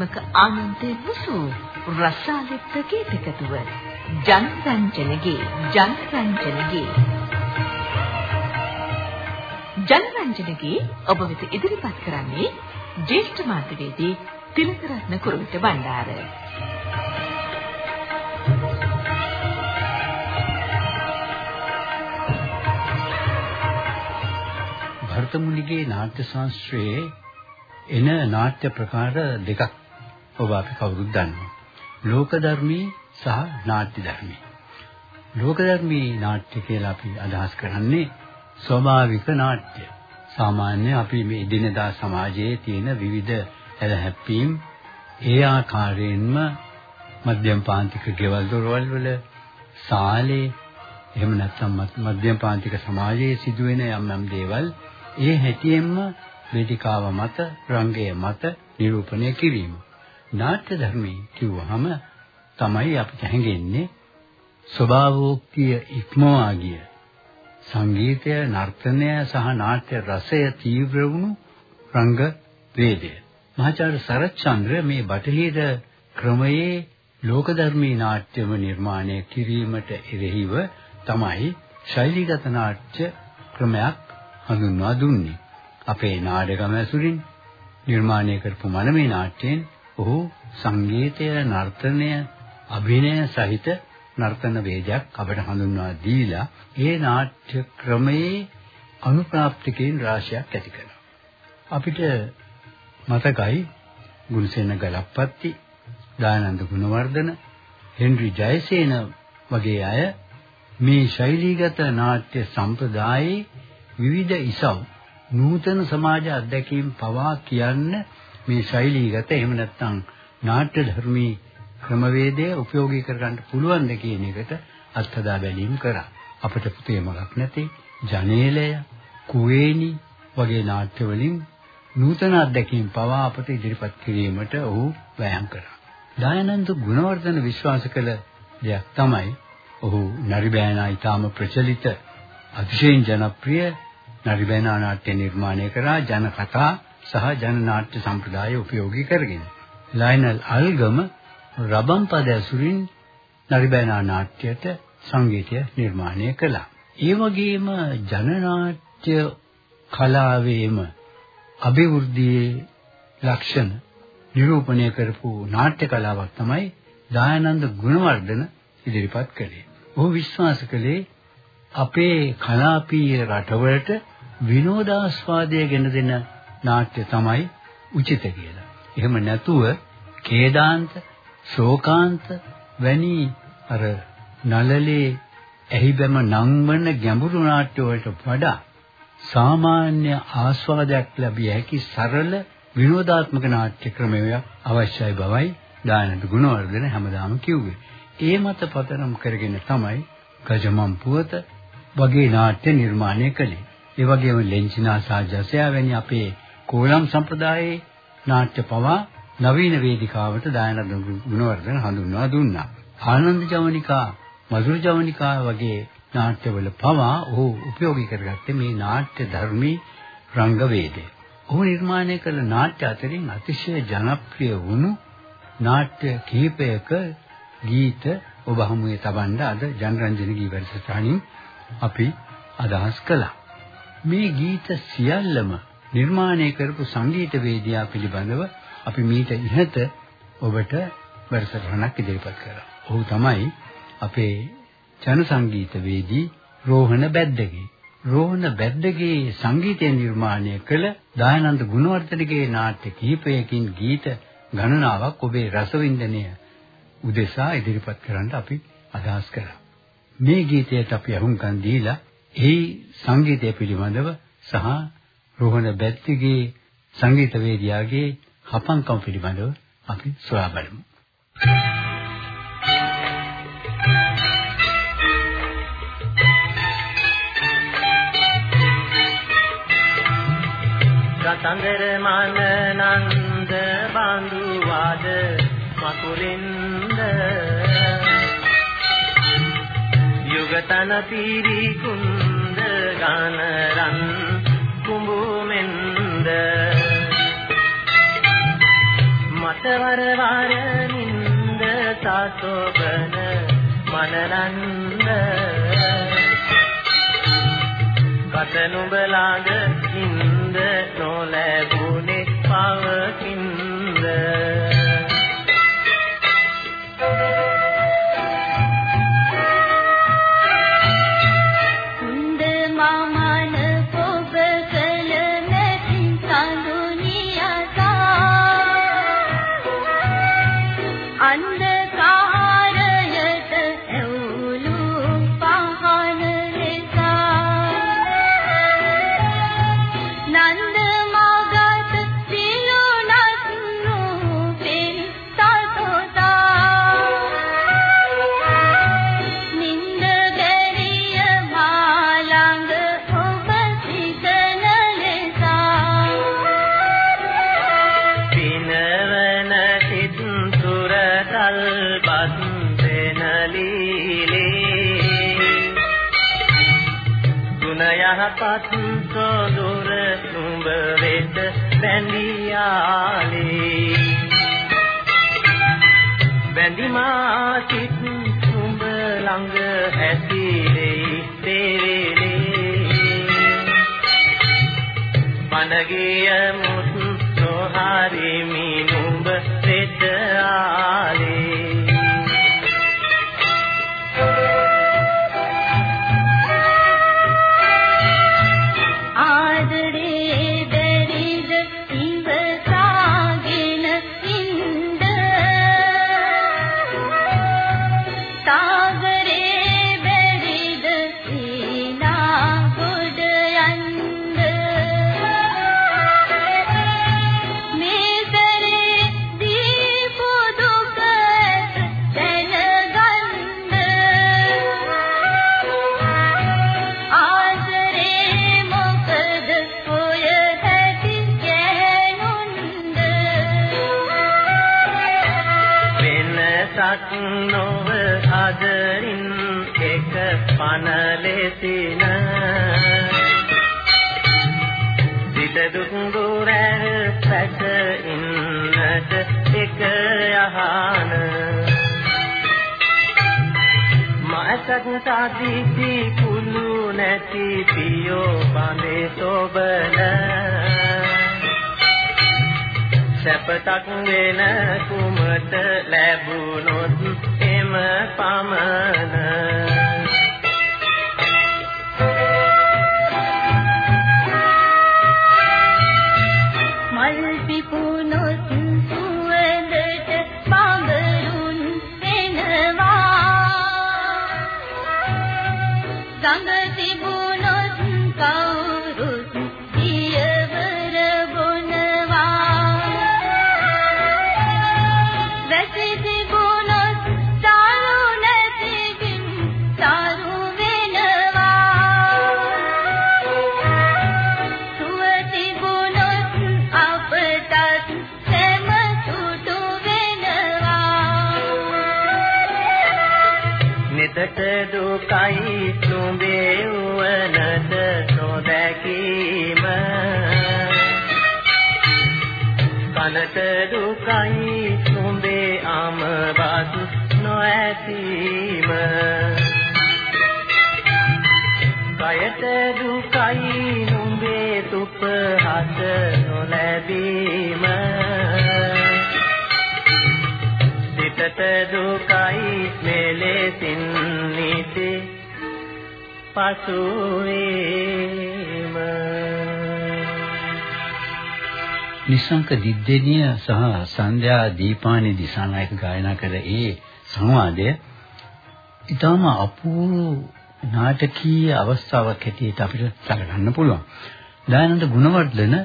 සෞන්දර්යාත්මක ආනන්දේ මුසු රසාලිත් ගීතකතුව ජනරංජනගේ ජනරංජනගේ. ජනරංජනගේ ඔබ වෙත ඉදිරිපත් කරන්නේ ජේෂ්ඨ මාධ්‍යවේදී තිලකරත්න කුරුවිට බණ්ඩාර. භරතමුනිගේ නාට්‍ය ශාස්ත්‍රයේ එන නාට්‍ය ප්‍රකාර දෙකක්. ඔබ අපි කවුරුත් දන්නවා. ලෝකධර්මී සහ නාට්‍ය ධර්මී. ලෝකධර්මී නාට්‍ය කියලා අපි අදහස් කරන්නේ ස්වභාවික නාට්‍ය. සාමාන්‍ය අපි මේ දිනදා සමාජයේ තියෙන විවිධ හැලහැප්පීම් ඒ ආකාරයෙන්ම මධ්‍යම පාන්තික ගෙවල් දොරවල් වල සාලේ එහෙම නැත්නම් මධ්‍යම පාන්තික සමාජයේ සිදුවෙන යම් යම් දේවල් ඒ හැටියෙන්ම වේදිකාව මත රංගය මත නිරූපණය කිරීම. නාට්‍ය ධර්මයේ කිව්වහම තමයි අපිට හැඟෙන්නේ ස්වභාවෝක්තිය ඉක්මවා ගිය සංගීතය නර්තනය සහ නාට්‍ය රසය තීව්‍ර වුණු රංග වේදය. මහාචාර්ය සරච්චන්ද්‍ර මේ බටහිර ක්‍රමයේ ලෝකධර්මී නාට්‍යම නිර්මාණය කිරීමට එරෙහිව තමයි ශෛලීගත නාට්‍ය ක්‍රමයක් හඳුන්වා දුන්නේ. අපේ නාටකම ඇසුරින් නිර්මාණය කරපු මනමේ නාට්‍යයෙන් ඔහු සංගීතය, නර්තනය, අභිනය සහිත නර්තන වේදයක් අපට හඳුන්වා දීලා ඒ නාට්‍ය ක්‍රමයේ අනුප්‍රාප්තිකයන් රාශියක් ඇති කරනවා. අපිට මතකයි ගුණසේන ගලප්පත්ති, දානන්ද ගුණවර්ධන, හෙන්රි ජයසේන වගේ අය මේ ශෛලීගත නාට්‍ය සම්ප්‍රදායේ විවිධ ඉසව් නූතන සමාජ අධ්‍යක්ීම් පවා කියන්න මේ ශෛලීගත එහෙම නැත්නම් නාට්‍ය ධර්මී ක්‍රමවේදය උපයෝගී කරගන්න පුළුවන්ද කියන එකට අත්හදා බැලීම් කරා. අපිට පුතේ මලක් නැති ජනේලය, කුවේණි වගේ නාට්‍ය වලින් නූතන අත්දැකීම් පවා අපට ඉදිරිපත් කිරීමට ඔහු වෑයම් කරා. දයානන්ද ගුණවර්ධන විශ්වාස කළ දෙයක් තමයි ඔහු නරිබෑනා ඊටාම ප්‍රචලිත අතිශයින් ජනප්‍රිය නරිබෑනා නාට්‍ය නිර්මාණය කරා ජන කතා සහ ජන නාට්‍ය සම්ප්‍රදාය උපයෝගී කරගෙන. ලයනල් අල්ගම රබම් පද ඇසුරින් නරිබෑනා නාට්‍යයට සංගීතය නිර්මාණය කළා. ඒ වගේම ජනනාට්‍ය කලාවේම අභිවෘද්ධියේ ලක්ෂණ නිරූපණය කරපු නාට්‍ය කලාවක් තමයි දායනන්ද ගුණවර්ධන ඉදිරිපත් කළේ. ඔහු විශ්වාස කළේ අපේ කලාපීය රටවලට විනෝදාස්වාදය ගෙන දෙන නාට්‍ය තමයි උචිත කියලා. එහෙම නැතුව කේදාන්ත, ශෝකාන්ත වැනි අර නලලේ ඇහිබැම නංවන ගැඹුරු නාට්‍ය වලට වඩා සාමාන්‍ය ආස්වාදයක් ලැබිය හැකි සරල විනෝදාත්මක නාට්‍ය ක්‍රමයක් අවශ්‍යයි බවයි දානන්ද ගුණවර්ධන හැමදාම කිව්වේ. ඒ මත පදනම් කරගෙන තමයි ගජමන් පුවත වගේ නාට්‍ය නිර්මාණය කළේ. ඒ වගේම ලෙන්චිනා සාජසයා වැනි අපේ කෝලම් සම්ප්‍රදායේ නාට්‍ය පවා නවීන වේදිකාවට දායනන්ද ගුණවර්ධන හඳුන්වා දුන්නා. ආනන්ද ජවනිකා, මధుර ජවනිකා වගේ නාට්‍යවල පවා ඔහු උපයෝගී කරගත්තේ මේ නාට්‍ය ධර්මී රංග වේදය. ඔහු නිර්මාණය කළ නාට්‍ය අතරින් අතිශය ජනප්‍රිය වුණු නාට්‍ය කිහිපයක ගීත ඔබ හමුවේ තබන්න අද ජනරන්ජන ගී වැඩසටහනින් අපි අදහස් කළා. මේ ගීත සියල්ලම නිර්මාණය කරපු සංගීත වේදිකා පිළිබඳව අපි මීට ඉහත ඔබට වැඩසටහනක් ඉදිරිපත් කරා. ඔහු තමයි අපේ ජන සංගීතවේදී රෝහණ බැද්දගේ. රෝහණ බැද්දගේ සංගීතය නිර්මාණය කළ දායනන්ද ගුණවර්ධනගේ නාට්‍ය කිහිපයකින් ගීත ගණනාවක් ඔබේ රසවින්දනය උදෙසා ඉදිරිපත් කරන්න අපි අදහස් කළා. මේ ගීතයට අපි අහුම්කන් දීලා ඒ සංගීතය පිළිබඳව සහ රෝහණ බැද්දගේ සංගීතවේදියාගේ හපංකම් පිළිබඳව අපි සොයා බලමු. Thank you. කතන්දර මනනන්ද බඳුවාද මකුරින්ද යුගතන පිරි කුන්ද ගනරන් කුඹුමෙන්ද? වර වර නින්ද සසොබන මනනන්ද? කට නුඹ ළඟ නින්ද නොලැබුණේ පවකින්ද බැඳිමා සිත් නුඹ ළඟ ඇතිලේ තේරෙලේ. මනගිය මුත් නොහරිමි නුඹ වෙත ආලේ. සාදීති කුළු නැති පියෝ බඳේ සොබන. සැපතක් වෙන කුමට ලැබුණොත් එම පමන කනට දුකයි නුඹේ අමබත් නොඇතීම කයට දුකයි නුඹේ තුපහත නොලැබීම. සිතට දුකයි මෙලෙසින් නිති පසුවීම. නිසංක දිද්දෙනිය සහ සන්ධ්‍යා දීපානි දිසානායක ගායනා කළ ඒ සංවාදය ඊටම අපූර්ව නාටකීය අවස්ථාවක් හැටියට අපිට සැලකන්න පුළුවන්. දයානන්ද ගුණවර්ධන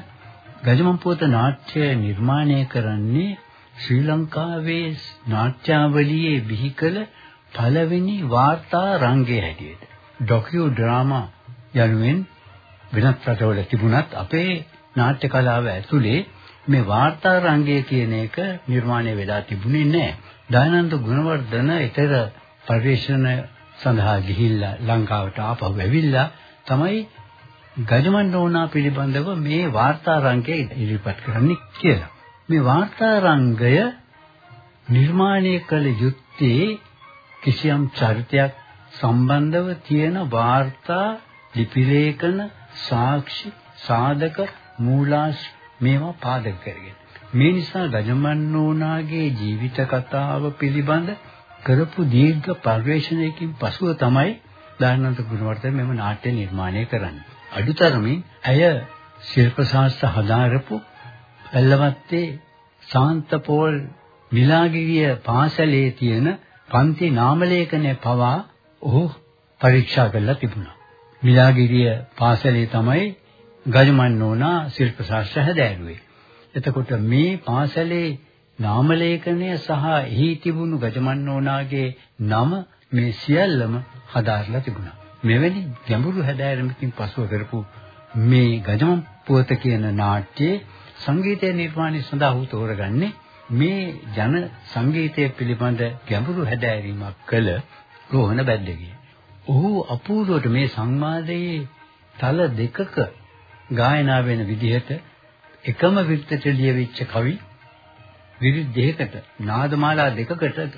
ගජමන්පුවත නාට්‍ය නිර්මාණය කරන්නේ ශ්‍රී ලංකාවේ නාට්‍යාවලියේ බිහි කළ පළවෙනි වාර්තා රංගය හැටියට. ඩොකියු ඩ්‍රාමා යනුවෙන් වෙනත් රටවල තිබුණත් අපේ නාට්‍ය කලාව ඇතුලේ මේ වාර්තා රංගය කියන එක නිර්මාණය වෙලා තිබුණේ නැහැ. දයානන්ද ගුණවර්ධන ඊතර පරිශ්‍රණ සඳහා ගිහිල්ලා ලංකාවට ආපහු ඇවිල්ලා තමයි ගජමන් නෝනා පිළිබඳව මේ වාර්තා රංගය ඉදිරිපත් කරන්නේ කියලා. මේ වාර්තාරංගය නිර්මාණය කළ යුත්තේ කිසියම් චරිතයක් සම්බන්ධව තියෙන වාර්තා ලිපිලේඛන සාක්ෂි සාධක මූලාශ්‍ර මේවා පාදක කරගෙන මේ නිසා ගජමන්නෝනාගේ ජීවිත කතාව පිළිබඳ කරපු දීර්ඝ පරිශ්‍රණයකින් පසුව තමයි දානන්ත ගුණවර්ධන මෙම නාට්‍ය නිර්මාණය කරන්නේ. අඩුතරමින් ඇය ශිල්ප ශාස්ත්‍ර හදාරපු එල්ලවත්තේ සාන්තපෝල් මිලාගිරිය පාසලේ තියෙන පන්ති නාම ලේඛනය පවා ඔහු පරීක්ෂා කරලා තිබුණා. මිලාගිරිය පාසලේ තමයි ගජමන්නෝනා ශිල්ප ශාස්ත්‍ර හැදෑරුවේ. එතකොට මේ පාසලේ නාම ලේඛනය සහ එහි තිබුණු ගජමන්නෝනාගේ නම මේ සියල්ලම හදාarලා තිබුණා. මෙවැනි ගැඹුරු හැදෑරීමකින් පසුව කරපු මේ ගජමන් පුවත කියන නාට්‍යයේ සංගීතය නිර්මාණය සඳහා ඔහු තෝරගන්නේ මේ ජන සංගීතය පිළිබඳ ගැඹුරු හැදෑරීමක් කළ රෝහණ බැද්දගේ. ඔහු අපූර්වට මේ සංවාදයේ තල දෙකක ගායනා වෙන විදිහට එකම විර්තට ලියවිච්ච කවි විරිත් දෙකකට නාදමාලා දෙකකට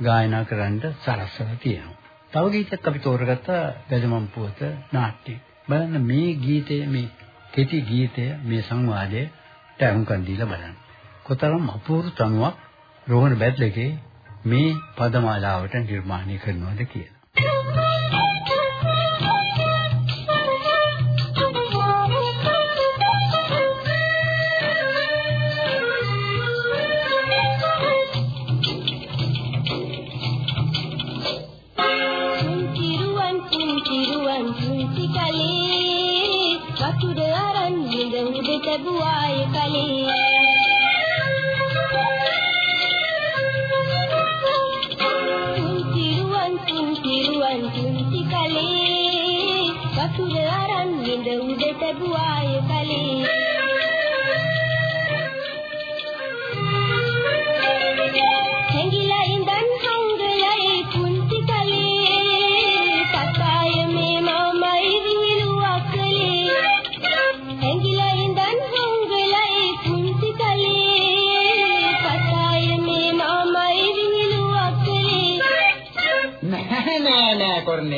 ගායනා කරන්න සලස්සලා තියෙනවා. තව ගීතයක් අපි තෝරගත්ත ගජමන් පුවත නාට්‍ය. බලන්න මේ ගීතය මේ කෙටි ගීතය මේ සංවාදයට අහුම්කන් දීලා බලන්න. කොතරම් අපූර්ව තනුවක් රෝහණ බැද්ලගේ මේ පදමාලාවට නිර්මාණය කරනවද කියලා. උඩට බුවාය කලේ පුංචිරුවන් පුංචිරුවන් පුංචි කලේ වතුර අරන් විඳ උඩට බුවාය කලේ.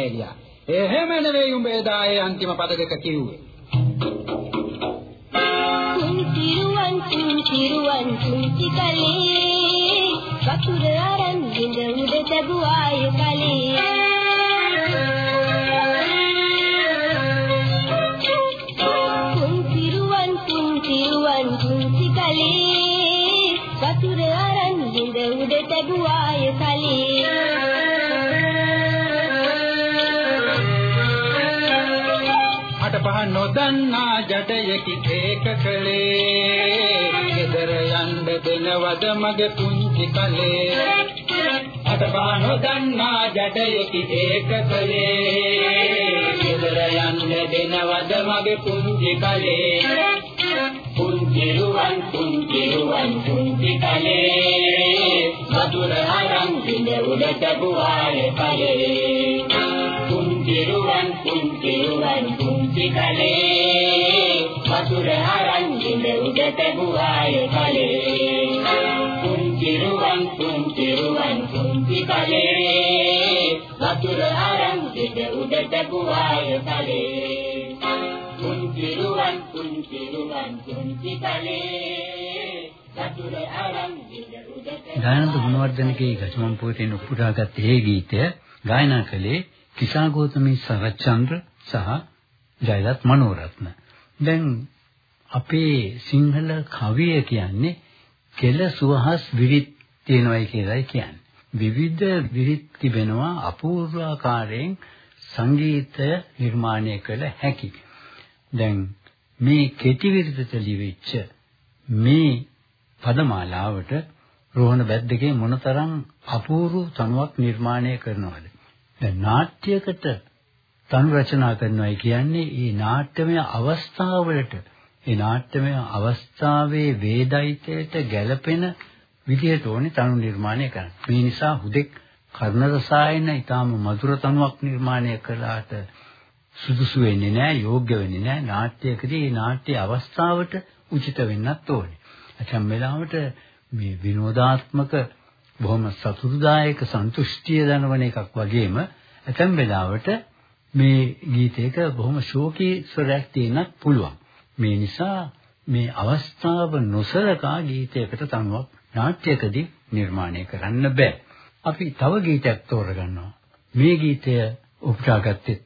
නෑ කොර්නේලියා. එහෙම නෙවෙයි උඹ එදා ඒ අන්තිම පද දෙක කිව්වේ. පුංචිරුවන් පුංචිරුවන් පුංචි ජඩයකි ඒක කලේ. ගෙදර යන්න දෙනවද මගේ පුංචි කලේ. අට පහ නොදන්නා ජඩයකි ඒක කලේ. ගෙදර යන්න දෙනවද මගේ පුංචි කලේ. පුංචිරුවන් පුංචිරුවන් පුංචි කලේ. වතුර අරන් පිළ උඩට බුවාය කලේ. ඉඳ උඩට බුවාය කලේ පුංචිරුවන් පුංචිරුවන් පුංචි කලේ වතුර අරන් ඉඳ උඩට දානන්ද ගුණවර්ධනගේ ගජමන් පොතෙන් උපුටාගත් ඒ ගීතය ගායනා කළේ කිසා ගෞතමී සරච්චන්ද්‍ර සහ ජයලත් මනෝරත්න. දැන් අපේ සිංහල කවිය කියන්නේ කෙල සුවහස් විරිත් තියෙනවායි කියලායි කියන්නේ. විවිධ විරිත් තිබෙනවා අපූර්වාකාරයෙන් සංගීතය නිර්මාණය කළ හැකි. දැන් මේ කෙටි විරිතට ලියවිච්ච මේ පදමාලාවට රෝහණ බැද්දගේ මොනතරම් අපූර්ව තනුවක් නිර්මාණය කරනවද? දැන් නාට්‍යයකට තනු රචනා කරනවායි කියන්නේ ඒ නාට්‍යමය අවස්ථාවලට ඒ නාට්‍යමය අවස්ථාවේ වේදයිතයට ගැළපෙන විදිහට ඕනේ තනු නිර්මාණය කරන්න. මේ නිසා හුදෙක් කර්ණ රසායන ඊටාම මధుර තනුවක් නිර්මාණය කළාට සුදුසු වෙන්නේ නැහැ, යෝග්‍ය වෙන්නේ නැහැ. නාට්‍යයකදී මේ නාට්‍ය අවස්ථාවට උචිත වෙන්නත් ඕනේ. ඇතැම් වෙලාවට මේ විනෝදාත්මක බොහොම සතුටුදායක සන්තුෂ්ටිය දනවන එකක් වගේම ඇතැම් වෙලාවට මේ ගීතයක බොහොම ශෝකී ස්වරයක් තියෙන්නත් පුළුවන්. මේ නිසා මේ අවස්ථාව නොසලකා ගීතයකට තනුවක් නාට්‍යකදී නිර්මාණය කරන්න බෑ. අපි තව ගීතයක් තෝරගන්නවා. මේ ගීතය උපුටාගත්තෙත්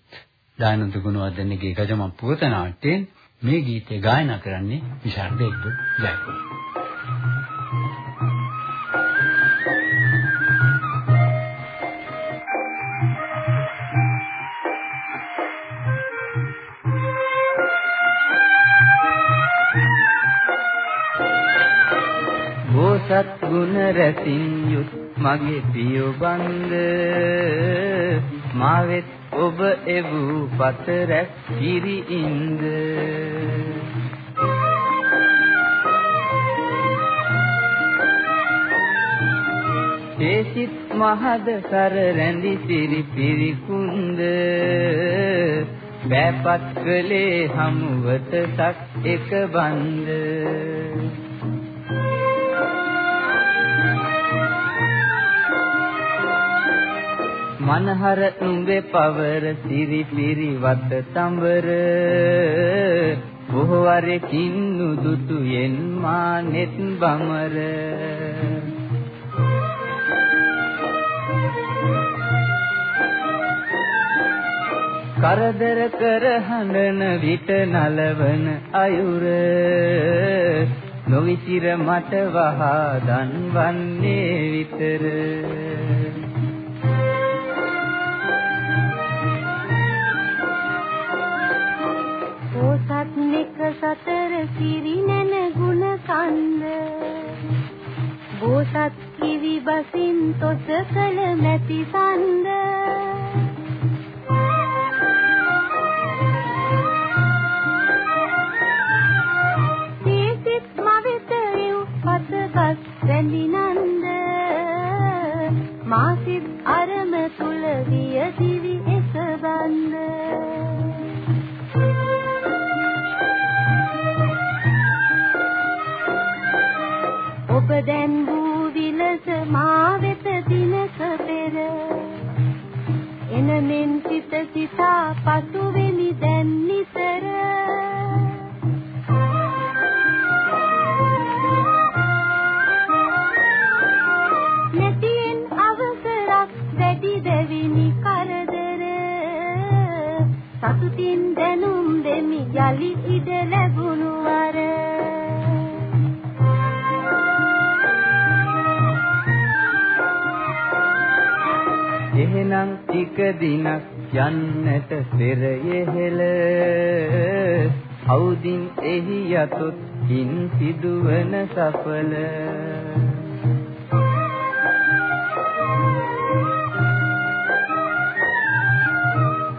දානන්ද ගුණවර්ධනගේ ගජමන් පුවත නාට්‍යයෙන් මේ ගීතය ගායනා කරන්නේ විශාරද එක්ක ජයකුමාර. බෝසත් ගුණ රැසින් යුත් මගේ පියෝ බන්ද මාවෙත් ඔබ එවූ පතරක් කිරි ඉන්ද ඒසිත් මහද කර රැඳි සිරි පිරිකුන්ද බෑපත් කලේ හමුවත සක් එක බන්ද. මනහර නුඹේ පවර සිරි පිරිවත තඹර. බොහෝ වරකින් නුදුටු යෙන් මා net බමර. කරදර කර හඬන විට නලවන අයුර. නොවිසිර මට වහා දන්වන්නේ විතර. සතර සිරි නැන ගුණ කන්ද. බෝසත් කිවි බසින් තොස කළ මැති සඳ දැන් වූ විලස මා වෙත දිනක පෙර එනමෙන් සිත සිතා පසු දිනක් යන්නට පෙරයෙහෙල අවුදින් එහි යතොත් කින් සිදුවන සඵල.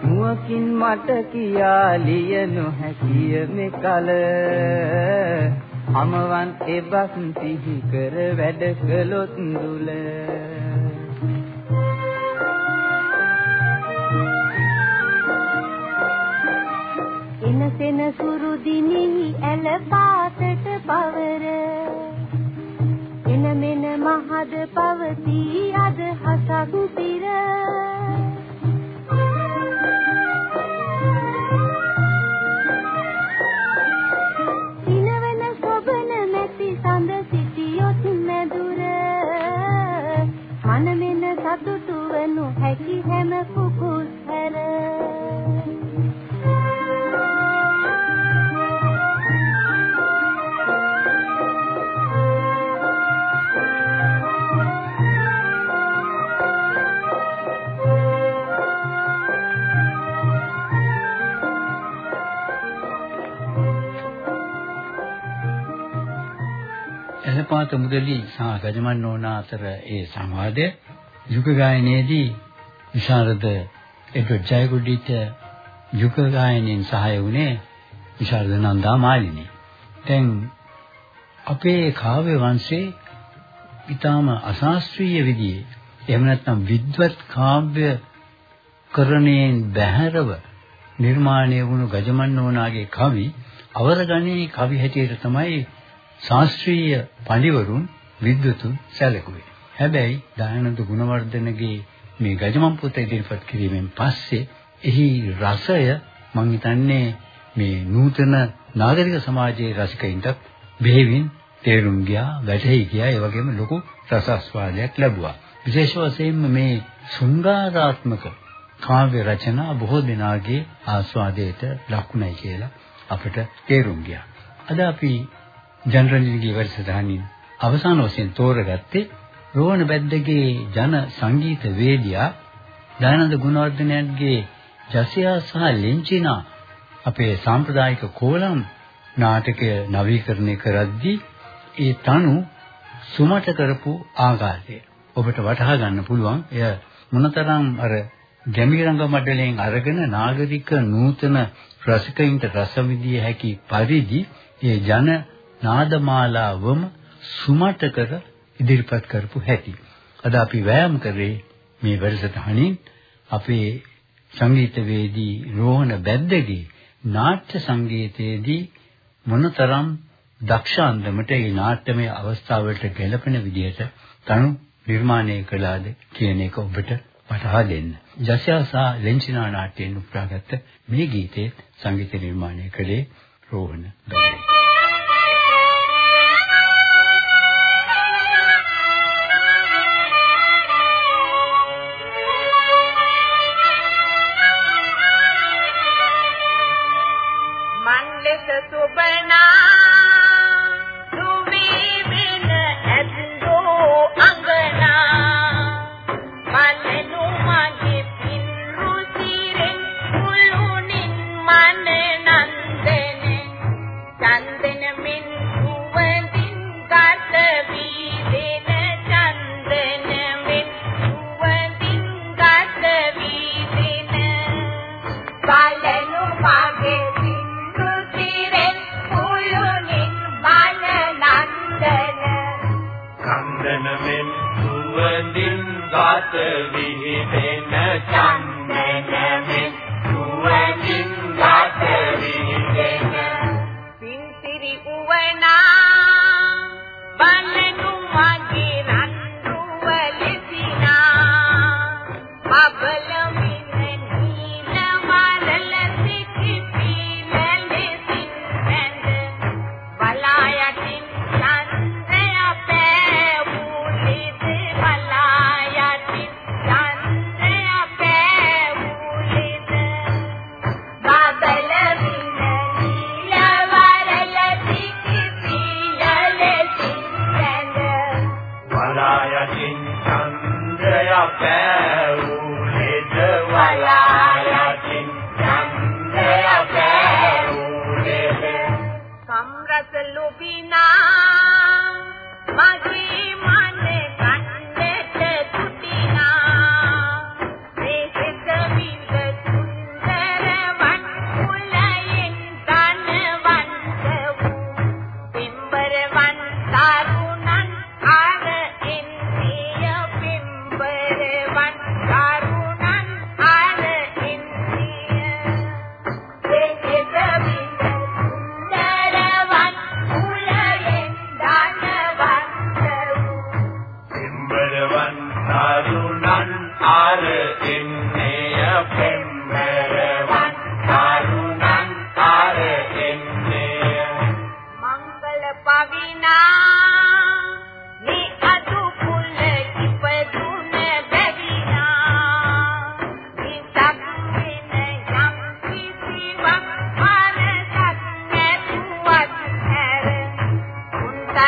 මුවකින් මට කියා ලිය නොහැකිය මෙකල. අමවන් එබස් සිහි කර වැඩ කළොත් දුල. එනසෙන සුරු දිනෙහි ඇල පාතට පවර. එන මෙන මහද පවතී අද හසක් පිර දිනවන සොබන නැති සඳ සිටියොත් මැදුර. මනමෙන සතුටු වනු හැකි හැම එලපාත මුදලි සහ ගජමන් නෝන අතර ඒ සංවාදය යුග ගායනයේදී විශාරද එඩ්වඩ් ජයගොඩිට යුග ගායනයෙන් සහාය වුණේ විශාරද නන්දා මාලිනී. දැන් අපේ කාව්‍ය වංශේ ඊටාම අශාස්ත්‍රීය විදිහේ එහෙම නැත්නම් විද්වත් කාව්‍ය කරණයෙන් බැහැරව නිර්මාණය වුණු ගජමන් නෝනාගේ කවි අවරගණේ කවි හැටියට තමයි ශාස්ත්‍රීය පඬිවරුන් විද්වතුන් සැලකුවේ. හැබැයි දයානන්ද ගුණවර්ධනගේ මේ ගජමන් පොත ඉදිරිපත් කිරීමෙන් පස්සේ එහි රසය මම හිතන්නේ මේ නූතන නාගරික සමාජයේ රසිකයින්ට බෙහෙවින් තේරුම් ගියා, වැටහි ගියා, ඒ වගේම ලොකු රසස්වාදයක් ලැබුවා. විශේෂ වශයෙන්ම මේ ශෘංගාරාත්මක කාව්‍ය රචනා බොහෝ දෙනාගේ ආස්වාදයට ලකුණයි කියලා අපිට තේරුම් ගියා. අද අපි ජනරන්ජිගේ වැඩසටහනින් අවසාන වශයෙන් තෝරගත්තේ රෝහණ බැද්දගේ ජන සංගීත වේදියා දයානන්ද ගුණවර්ධනයන්ගේ ජසියා සහ ලෙන්චිනා අපේ සාම්ප්‍රදායික කෝලම් නාටකය නවීකරණය කරද්දී ඒ තනු සුමට කරපු ආකාරය ඔබට වටහා ගන්න පුළුවන්. එය මොනතරම් අර ගැමිරංග මඩලයෙන් අරගෙන නාගරික නූතන රසිකයින්ට රසවිදිය හැකි පරිදි ඒ ජන නාදමාලාවම සුමට කර ඉදිරිපත් කරපු හැටි. අද අපි වෑයම් කරේ මේ වැඩසටහනින් අපේ සංගීතවේදී රෝහණ බැද්දගේ නාට්‍ය සංගීතයේදී මොනතරම් දක්ෂ අන්දමට මේ නාට්‍යමය අවස්ථාවලට ගැලපෙන විදිහට තනු නිර්මාණය කළාද කියන එක ඔබට වටහා දෙන්න. ජස්යා සහ ලෙන්චිනා නාට්‍යයෙන් උපුරාගත්ත මේ ගීතේ සංගීත නිර්මාණය කළේ රෝහණ බැද්දේ.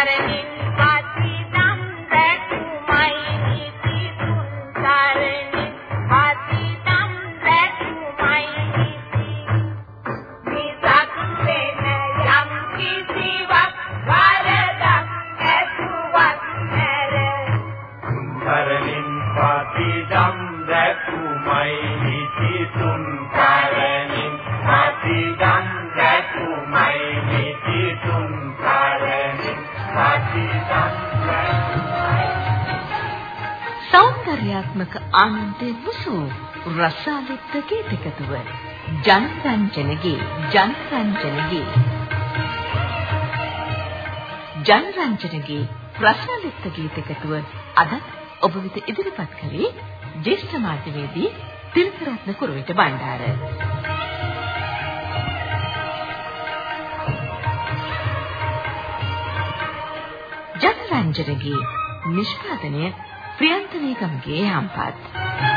Hare ජනරංජනගේ ජනරංජනගේ ජනරංජනගේ ප්‍රශ්නලිත් ගීතකතුව අද ඔබ වෙත ඉදිරිපත් කරේ ජේෂ්ඨ මාධ්‍යවේදී තිලකරත්න කුරුවිට බණ්ඩාර. ජනරංජනගේ නිෂ්පාදනය ප්‍රියන්තනීකම්ගේ යම්පත්